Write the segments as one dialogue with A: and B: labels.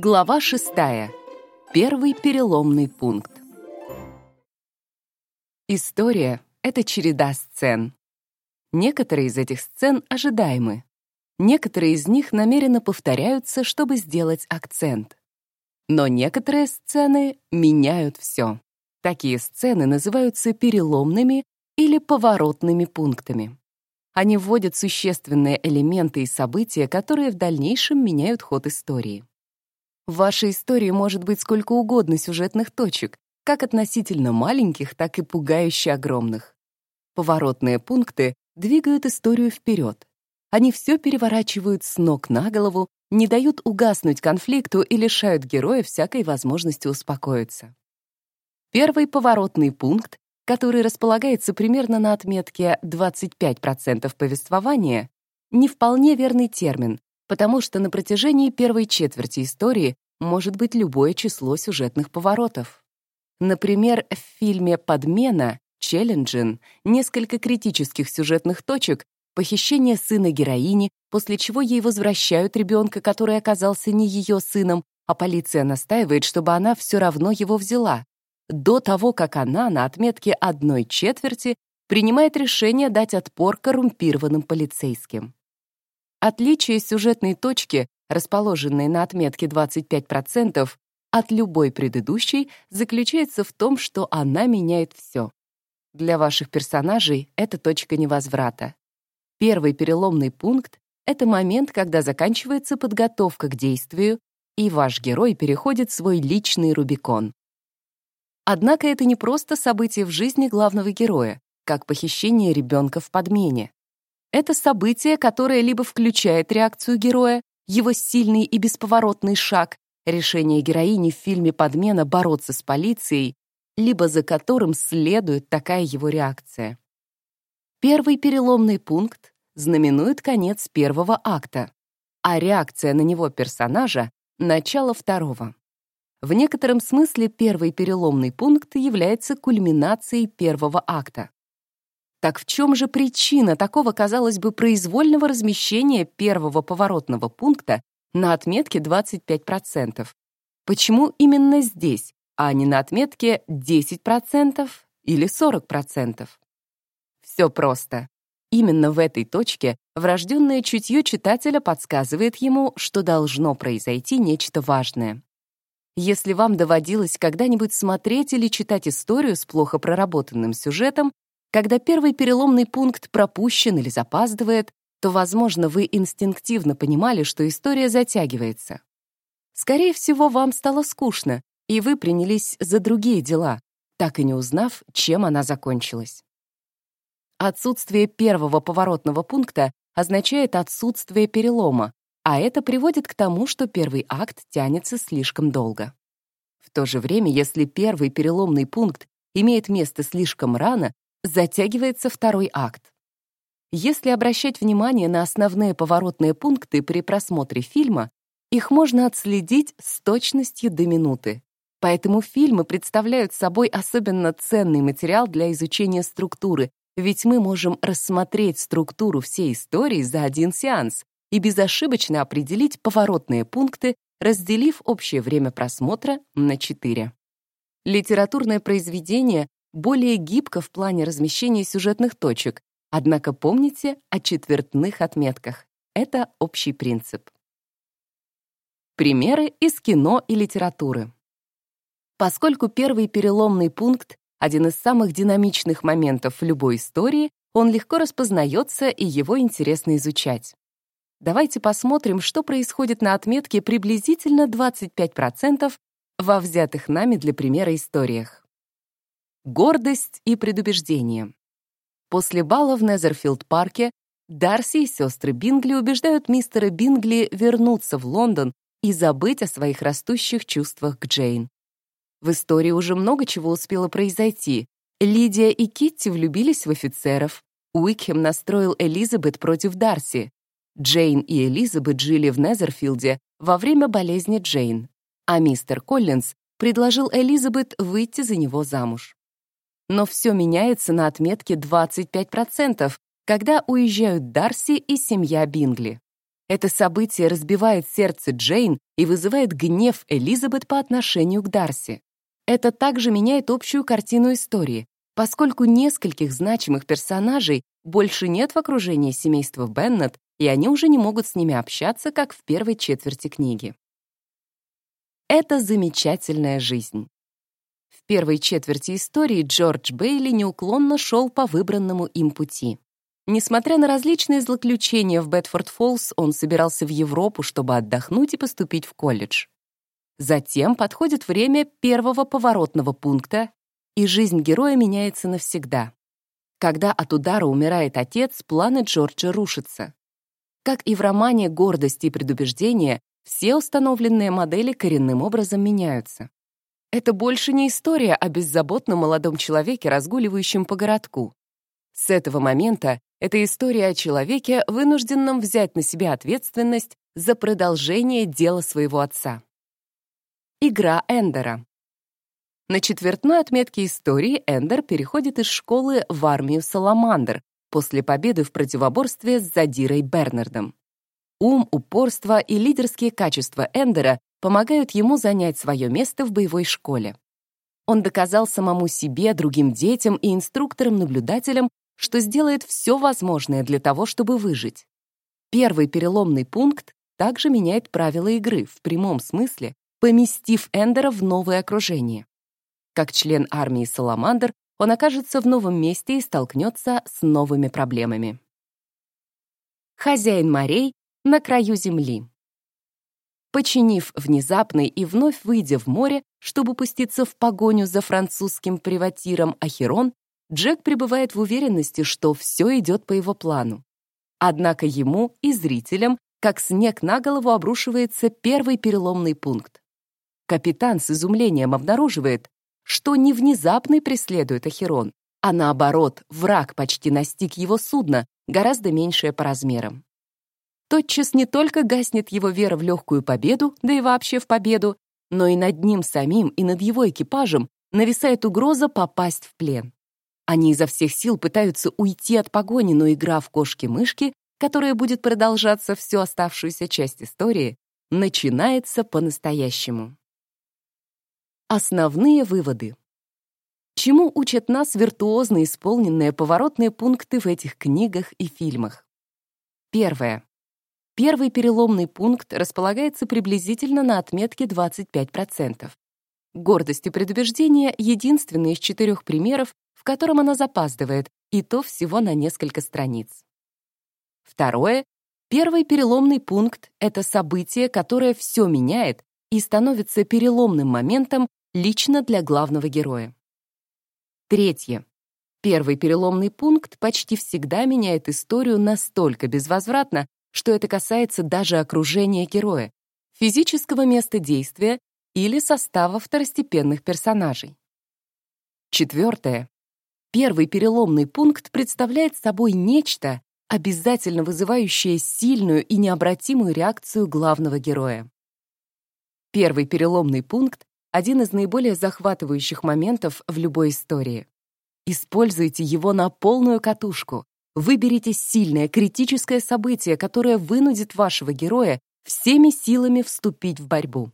A: Глава шестая. Первый переломный пункт. История — это череда сцен. Некоторые из этих сцен ожидаемы. Некоторые из них намеренно повторяются, чтобы сделать акцент. Но некоторые сцены меняют все. Такие сцены называются переломными или поворотными пунктами. Они вводят существенные элементы и события, которые в дальнейшем меняют ход истории. В вашей истории может быть сколько угодно сюжетных точек, как относительно маленьких, так и пугающе огромных. Поворотные пункты двигают историю вперед. Они все переворачивают с ног на голову, не дают угаснуть конфликту и лишают героя всякой возможности успокоиться. Первый поворотный пункт который располагается примерно на отметке 25% повествования, не вполне верный термин, потому что на протяжении первой четверти истории может быть любое число сюжетных поворотов. Например, в фильме «Подмена» «Челленджин» несколько критических сюжетных точек, похищение сына героини, после чего ей возвращают ребенка, который оказался не ее сыном, а полиция настаивает, чтобы она все равно его взяла до того, как она на отметке одной четверти принимает решение дать отпор коррумпированным полицейским. Отличие сюжетной точки, расположенной на отметке 25%, от любой предыдущей заключается в том, что она меняет все. Для ваших персонажей это точка невозврата. Первый переломный пункт — это момент, когда заканчивается подготовка к действию, и ваш герой переходит свой личный Рубикон. Однако это не просто событие в жизни главного героя, как похищение ребенка в подмене. Это событие, которое либо включает реакцию героя, его сильный и бесповоротный шаг, решение героини в фильме «Подмена» бороться с полицией, либо за которым следует такая его реакция. Первый переломный пункт знаменует конец первого акта, а реакция на него персонажа — начало второго. В некотором смысле первый переломный пункт является кульминацией первого акта. Так в чем же причина такого, казалось бы, произвольного размещения первого поворотного пункта на отметке 25%? Почему именно здесь, а не на отметке 10% или 40%? Все просто. Именно в этой точке врожденное чутье читателя подсказывает ему, что должно произойти нечто важное. Если вам доводилось когда-нибудь смотреть или читать историю с плохо проработанным сюжетом, когда первый переломный пункт пропущен или запаздывает, то, возможно, вы инстинктивно понимали, что история затягивается. Скорее всего, вам стало скучно, и вы принялись за другие дела, так и не узнав, чем она закончилась. Отсутствие первого поворотного пункта означает отсутствие перелома, а это приводит к тому, что первый акт тянется слишком долго. В то же время, если первый переломный пункт имеет место слишком рано, затягивается второй акт. Если обращать внимание на основные поворотные пункты при просмотре фильма, их можно отследить с точностью до минуты. Поэтому фильмы представляют собой особенно ценный материал для изучения структуры, ведь мы можем рассмотреть структуру всей истории за один сеанс, и безошибочно определить поворотные пункты, разделив общее время просмотра на 4. Литературное произведение более гибко в плане размещения сюжетных точек, однако помните о четвертных отметках. Это общий принцип. Примеры из кино и литературы. Поскольку первый переломный пункт — один из самых динамичных моментов в любой истории, он легко распознается и его интересно изучать. Давайте посмотрим, что происходит на отметке приблизительно 25% во взятых нами для примера историях. Гордость и предубеждение. После бала в Незерфилд-парке Дарси и сестры Бингли убеждают мистера Бингли вернуться в Лондон и забыть о своих растущих чувствах к Джейн. В истории уже много чего успело произойти. Лидия и Китти влюбились в офицеров. Уикхем настроил Элизабет против Дарси. Джейн и Элизабет жили в Незерфилде во время болезни Джейн, а мистер Коллинз предложил Элизабет выйти за него замуж. Но все меняется на отметке 25%, когда уезжают Дарси и семья Бингли. Это событие разбивает сердце Джейн и вызывает гнев Элизабет по отношению к Дарси. Это также меняет общую картину истории, поскольку нескольких значимых персонажей больше нет в окружении семейства Беннет, и они уже не могут с ними общаться, как в первой четверти книги. Это замечательная жизнь. Первой четверти истории Джордж Бейли неуклонно шел по выбранному им пути. Несмотря на различные злоключения в Бетфорд-Фоллс, он собирался в Европу, чтобы отдохнуть и поступить в колледж. Затем подходит время первого поворотного пункта, и жизнь героя меняется навсегда. Когда от удара умирает отец, планы Джорджа рушатся. Как и в романе «Гордость и предубеждение», все установленные модели коренным образом меняются. Это больше не история о беззаботном молодом человеке, разгуливающем по городку. С этого момента это история о человеке, вынужденном взять на себя ответственность за продолжение дела своего отца. Игра Эндера. На четвертной отметке истории Эндер переходит из школы в армию Саламандр после победы в противоборстве с Задирой Бернардом. Ум, упорство и лидерские качества Эндера помогают ему занять свое место в боевой школе. Он доказал самому себе, другим детям и инструкторам-наблюдателям, что сделает все возможное для того, чтобы выжить. Первый переломный пункт также меняет правила игры в прямом смысле, поместив Эндера в новое окружение. Как член армии Саламандр, он окажется в новом месте и столкнется с новыми проблемами. Хозяин морей на краю земли. Починив внезапный и вновь выйдя в море, чтобы пуститься в погоню за французским приватиром Ахерон, Джек пребывает в уверенности, что все идет по его плану. Однако ему и зрителям, как снег на голову, обрушивается первый переломный пункт. Капитан с изумлением обнаруживает, что не внезапный преследует Ахерон, а наоборот, враг почти настиг его судно, гораздо меньшее по размерам тотчас не только гаснет его вера в легкую победу, да и вообще в победу, но и над ним самим и над его экипажем нависает угроза попасть в плен. Они изо всех сил пытаются уйти от погони, но игра в кошки-мышки, которая будет продолжаться всю оставшуюся часть истории, начинается по-настоящему. Основные выводы. Чему учат нас виртуозно исполненные поворотные пункты в этих книгах и фильмах? Первое. Первый переломный пункт располагается приблизительно на отметке 25%. Гордость и предубеждение — единственный из четырех примеров, в котором она запаздывает, и то всего на несколько страниц. Второе. Первый переломный пункт — это событие, которое все меняет и становится переломным моментом лично для главного героя. Третье. Первый переломный пункт почти всегда меняет историю настолько безвозвратно, что это касается даже окружения героя, физического места действия или состава второстепенных персонажей. Четвертое. Первый переломный пункт представляет собой нечто, обязательно вызывающее сильную и необратимую реакцию главного героя. Первый переломный пункт — один из наиболее захватывающих моментов в любой истории. Используйте его на полную катушку, Выберите сильное, критическое событие, которое вынудит вашего героя всеми силами вступить в борьбу.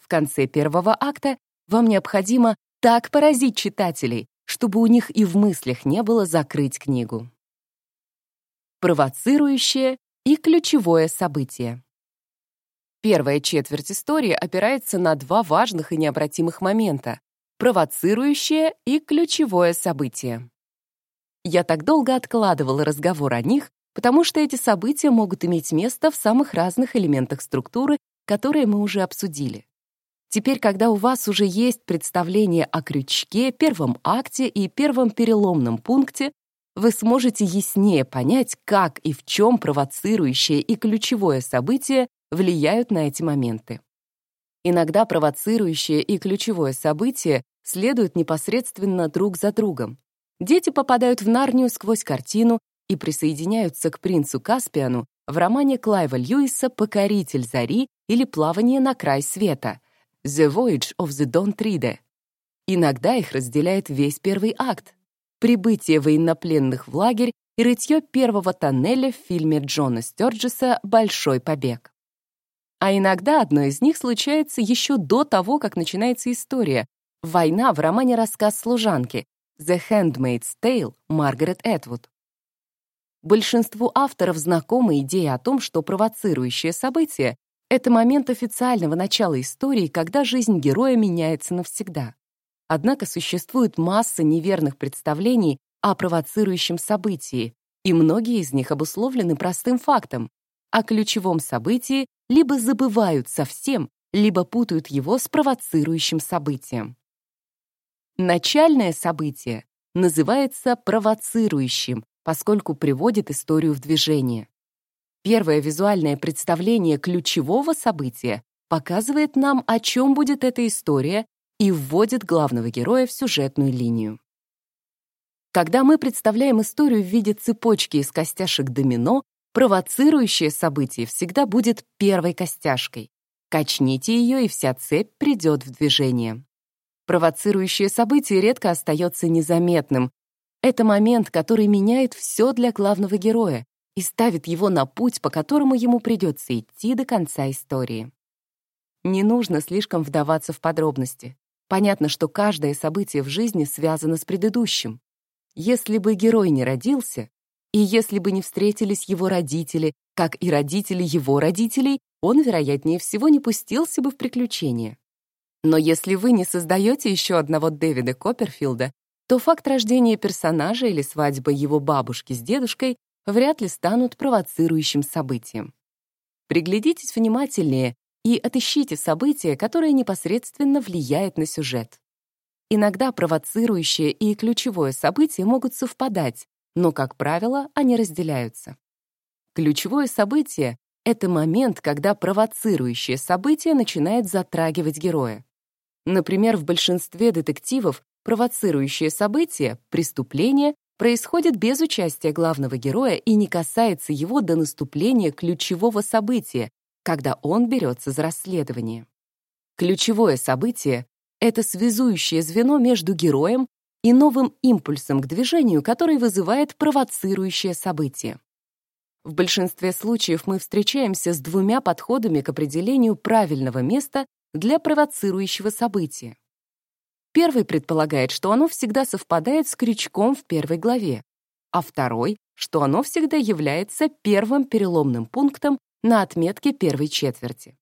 A: В конце первого акта вам необходимо так поразить читателей, чтобы у них и в мыслях не было закрыть книгу. Провоцирующее и ключевое событие. Первая четверть истории опирается на два важных и необратимых момента — провоцирующее и ключевое событие. Я так долго откладывала разговор о них, потому что эти события могут иметь место в самых разных элементах структуры, которые мы уже обсудили. Теперь, когда у вас уже есть представление о крючке, первом акте и первом переломном пункте, вы сможете яснее понять, как и в чем провоцирующее и ключевое событие влияют на эти моменты. Иногда провоцирующее и ключевое событие следуют непосредственно друг за другом, Дети попадают в Нарнию сквозь картину и присоединяются к принцу Каспиану в романе Клайва Льюиса «Покоритель зари» или «Плавание на край света» «The Voyage of the Dawn Tride». Иногда их разделяет весь первый акт. Прибытие военнопленных в лагерь и рытье первого тоннеля в фильме Джона Стёрджеса «Большой побег». А иногда одно из них случается еще до того, как начинается история. Война в романе «Рассказ служанки» «The Handmaid's Tale» Маргарет Этвуд. Большинству авторов знакома идея о том, что провоцирующее событие — это момент официального начала истории, когда жизнь героя меняется навсегда. Однако существует масса неверных представлений о провоцирующем событии, и многие из них обусловлены простым фактом. О ключевом событии либо забывают совсем, либо путают его с провоцирующим событием. Начальное событие называется провоцирующим, поскольку приводит историю в движение. Первое визуальное представление ключевого события показывает нам, о чем будет эта история, и вводит главного героя в сюжетную линию. Когда мы представляем историю в виде цепочки из костяшек домино, провоцирующее событие всегда будет первой костяшкой. Качните ее, и вся цепь придет в движение. Провоцирующее событие редко остается незаметным, это момент, который меняет все для главного героя и ставит его на путь, по которому ему придется идти до конца истории. Не нужно слишком вдаваться в подробности. Понятно, что каждое событие в жизни связано с предыдущим. Если бы герой не родился, и если бы не встретились его родители, как и родители его родителей, он, вероятнее всего, не пустился бы в приключения. Но если вы не создаете еще одного Дэвида Копперфилда, то факт рождения персонажа или свадьба его бабушки с дедушкой вряд ли станут провоцирующим событием. Приглядитесь внимательнее и отыщите событие, которое непосредственно влияет на сюжет. Иногда провоцирующее и ключевое событие могут совпадать, но, как правило, они разделяются. Ключевое событие — это момент, когда провоцирующее событие начинает затрагивать героя. Например, в большинстве детективов Провоцирующее событие, преступление, происходит без участия главного героя и не касается его до наступления ключевого события, когда он берется за расследование. Ключевое событие — это связующее звено между героем и новым импульсом к движению, который вызывает провоцирующее событие. В большинстве случаев мы встречаемся с двумя подходами к определению правильного места для провоцирующего события. Первый предполагает, что оно всегда совпадает с крючком в первой главе, а второй, что оно всегда является первым переломным пунктом на отметке первой четверти.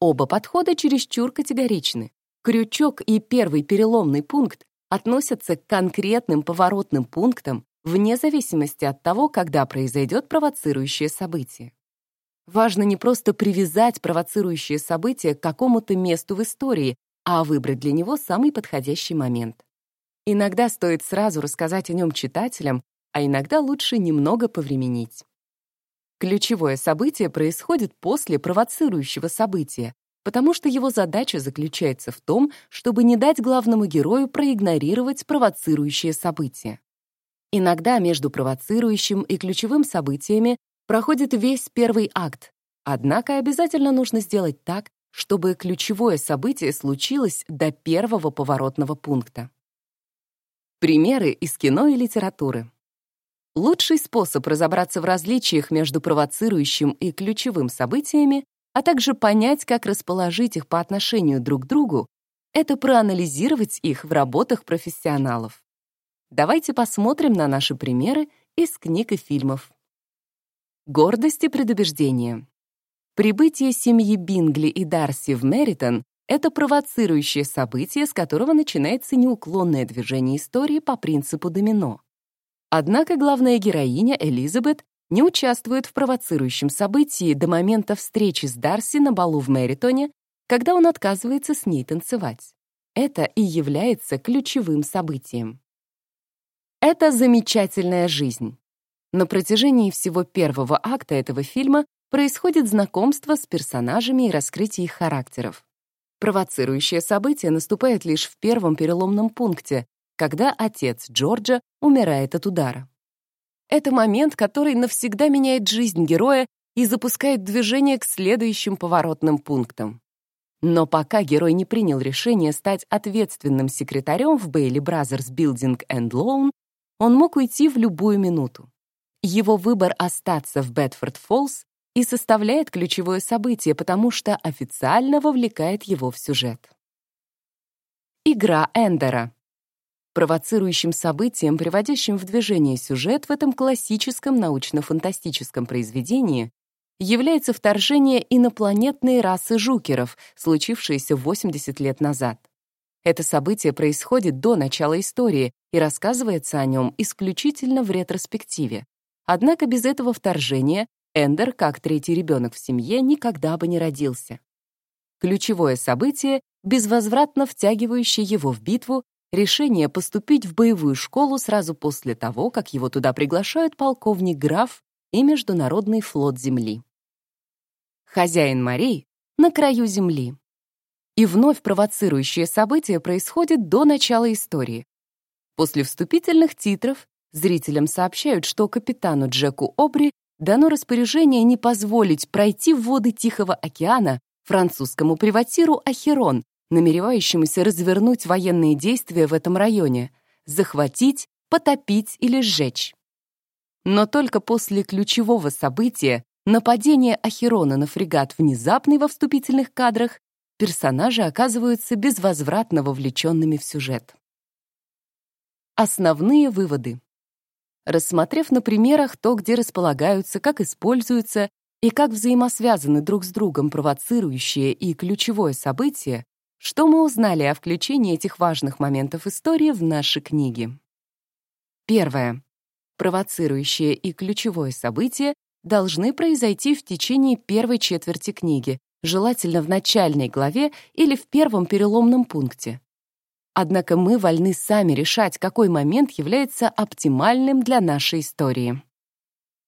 A: Оба подхода чересчур категоричны. Крючок и первый переломный пункт относятся к конкретным поворотным пунктам вне зависимости от того, когда произойдет провоцирующее событие. Важно не просто привязать провоцирующее событие к какому-то месту в истории, а выбрать для него самый подходящий момент. Иногда стоит сразу рассказать о нем читателям, а иногда лучше немного повременить. Ключевое событие происходит после провоцирующего события, потому что его задача заключается в том, чтобы не дать главному герою проигнорировать провоцирующее событие. Иногда между провоцирующим и ключевым событиями проходит весь первый акт, однако обязательно нужно сделать так, чтобы ключевое событие случилось до первого поворотного пункта. Примеры из кино и литературы. Лучший способ разобраться в различиях между провоцирующим и ключевым событиями, а также понять, как расположить их по отношению друг к другу, это проанализировать их в работах профессионалов. Давайте посмотрим на наши примеры из книг и фильмов. Гордость и предубеждение. Прибытие семьи Бингли и Дарси в Мэритон — это провоцирующее событие, с которого начинается неуклонное движение истории по принципу домино. Однако главная героиня, Элизабет, не участвует в провоцирующем событии до момента встречи с Дарси на балу в Мэритоне, когда он отказывается с ней танцевать. Это и является ключевым событием. Это замечательная жизнь. На протяжении всего первого акта этого фильма происходит знакомство с персонажами и раскрытие их характеров. Провоцирующее событие наступает лишь в первом переломном пункте, когда отец Джорджа умирает от удара. Это момент, который навсегда меняет жизнь героя и запускает движение к следующим поворотным пунктам. Но пока герой не принял решение стать ответственным секретарем в Bailey Brothers Building and Loan, он мог уйти в любую минуту. Его выбор остаться в Бетфорд-Фоллс и составляет ключевое событие, потому что официально вовлекает его в сюжет. Игра Эндера. Провоцирующим событием, приводящим в движение сюжет в этом классическом научно-фантастическом произведении является вторжение инопланетной расы жукеров, случившееся 80 лет назад. Это событие происходит до начала истории и рассказывается о нем исключительно в ретроспективе. Однако без этого вторжения Эндер, как третий ребенок в семье, никогда бы не родился. Ключевое событие, безвозвратно втягивающее его в битву, решение поступить в боевую школу сразу после того, как его туда приглашают полковник Граф и Международный флот Земли. Хозяин морей на краю Земли. И вновь провоцирующее событие происходит до начала истории. После вступительных титров зрителям сообщают, что капитану Джеку Обри дано распоряжение не позволить пройти в воды Тихого океана французскому приватиру Ахерон, намеревающемуся развернуть военные действия в этом районе, захватить, потопить или сжечь. Но только после ключевого события, нападения Ахерона на фрегат внезапный во вступительных кадрах, персонажи оказываются безвозвратно вовлеченными в сюжет. Основные выводы. Рассмотрев на примерах то, где располагаются, как используются и как взаимосвязаны друг с другом провоцирующее и ключевое событие, что мы узнали о включении этих важных моментов истории в наши книги? Первое. Провоцирующее и ключевое событие должны произойти в течение первой четверти книги, желательно в начальной главе или в первом переломном пункте. Однако мы вольны сами решать, какой момент является оптимальным для нашей истории.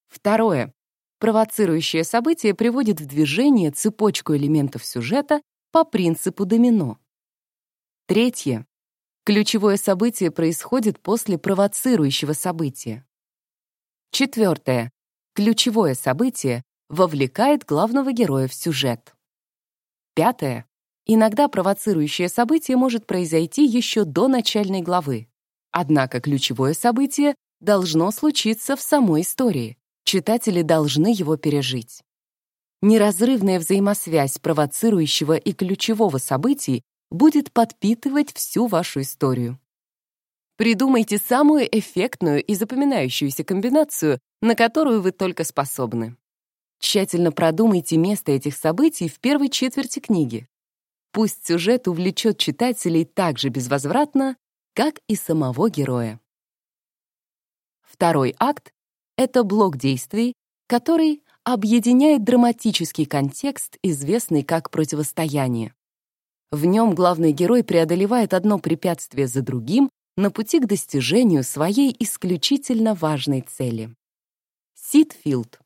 A: Второе. Провоцирующее событие приводит в движение цепочку элементов сюжета, по принципу домино. Третье. Ключевое событие происходит после провоцирующего события. Четвертое. Ключевое событие вовлекает главного героя в сюжет. Пятое. Иногда провоцирующее событие может произойти еще до начальной главы. Однако ключевое событие должно случиться в самой истории. Читатели должны его пережить. Неразрывная взаимосвязь провоцирующего и ключевого событий будет подпитывать всю вашу историю. Придумайте самую эффектную и запоминающуюся комбинацию, на которую вы только способны. Тщательно продумайте место этих событий в первой четверти книги. Пусть сюжет увлечет читателей так же безвозвратно, как и самого героя. Второй акт — это блок действий, который объединяет драматический контекст, известный как противостояние. В нем главный герой преодолевает одно препятствие за другим на пути к достижению своей исключительно важной цели. Ситфилд.